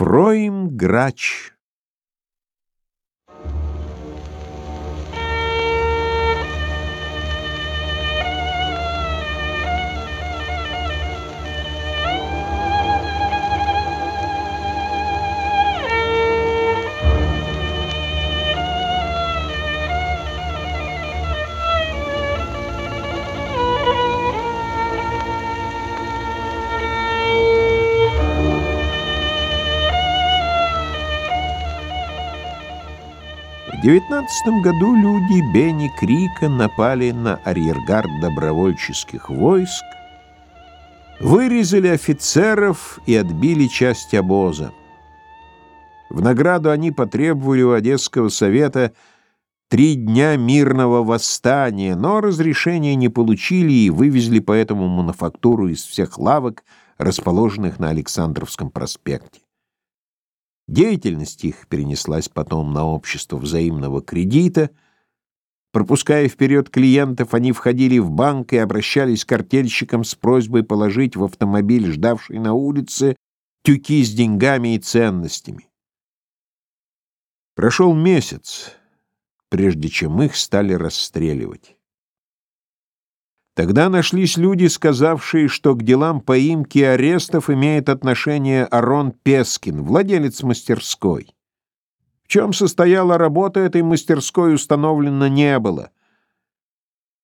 Ефроим Грач В девятнадцатом году люди Бенни Крика напали на арьергард добровольческих войск, вырезали офицеров и отбили часть обоза. В награду они потребовали у Одесского совета три дня мирного восстания, но разрешения не получили и вывезли поэтому мануфактуру из всех лавок, расположенных на Александровском проспекте. Деятельность их перенеслась потом на общество взаимного кредита. Пропуская вперед клиентов, они входили в банк и обращались к артельщикам с просьбой положить в автомобиль, ждавший на улице, тюки с деньгами и ценностями. Прошел месяц, прежде чем их стали расстреливать. Тогда нашлись люди, сказавшие, что к делам поимки и арестов имеет отношение Арон Пескин, владелец мастерской. В чем состояла работа этой мастерской, установлено не было.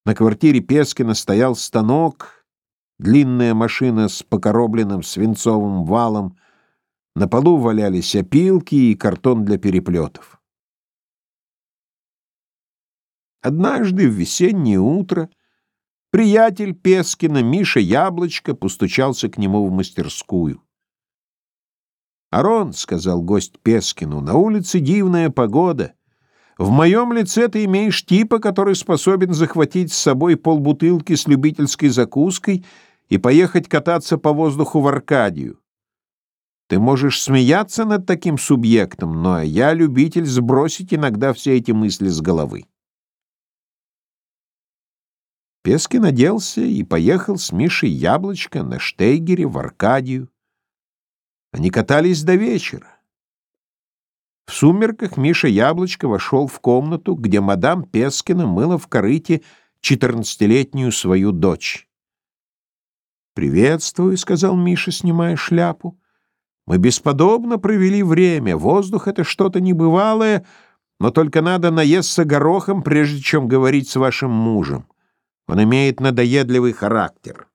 На квартире Пескина стоял станок, длинная машина с покоробленным свинцовым валом, на полу валялись опилки и картон для переплетов. Однажды в весеннее утро Приятель Пескина, Миша Яблочко, постучался к нему в мастерскую. «Арон», — сказал гость Пескину, — «на улице дивная погода. В моем лице ты имеешь типа, который способен захватить с собой полбутылки с любительской закуской и поехать кататься по воздуху в Аркадию. Ты можешь смеяться над таким субъектом, но я любитель сбросить иногда все эти мысли с головы». Пескин оделся и поехал с Мишей Яблочко на Штейгере в Аркадию. Они катались до вечера. В сумерках Миша Яблочко вошел в комнату, где мадам Пескина мыла в корыте четырнадцатилетнюю свою дочь. «Приветствую», — сказал Миша, снимая шляпу. «Мы бесподобно провели время. Воздух — это что-то небывалое, но только надо наесться горохом, прежде чем говорить с вашим мужем. Он имеет надоедливый характер.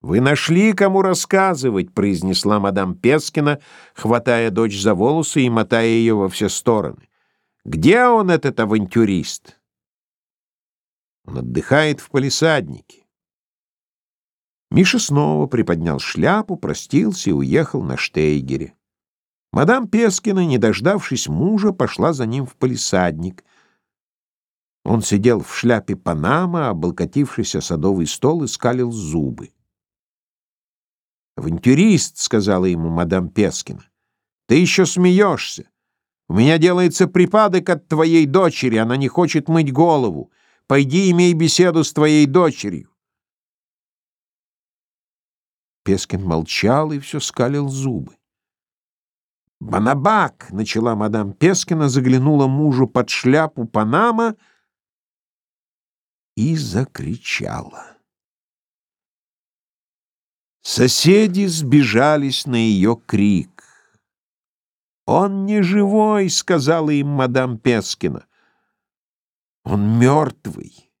«Вы нашли, кому рассказывать», — произнесла мадам Пескина, хватая дочь за волосы и мотая ее во все стороны. «Где он, этот авантюрист?» «Он отдыхает в палисаднике». Миша снова приподнял шляпу, простился и уехал на Штейгере. Мадам Пескина, не дождавшись мужа, пошла за ним в палисадник — он сидел в шляпе Панама, облокотившийся садовый стол и скалил зубы. «Авантюрист», — сказала ему мадам Пескина, — «ты еще смеешься. У меня делается припадок от твоей дочери, она не хочет мыть голову. Пойди имей беседу с твоей дочерью». Пескин молчал и все скалил зубы. «Банабак!» — начала мадам Пескина, заглянула мужу под шляпу Панама — и закричала. Соседи сбежались на ее крик. «Он не живой!» — сказала им мадам Пескина. «Он мертвый!»